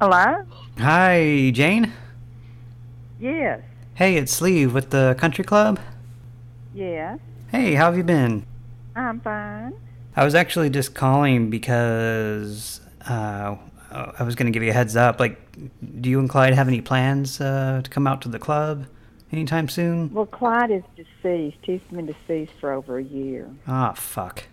Hello? Hi, Jane? Yes. Hey, it's Sleeve with the country club. Yes. Hey, how have you been? I'm fine. I was actually just calling because uh, I was going to give you a heads up. Like, do you and Clyde have any plans uh, to come out to the club anytime soon? Well, Clyde is deceased. He's been deceased for over a year. Ah, fuck.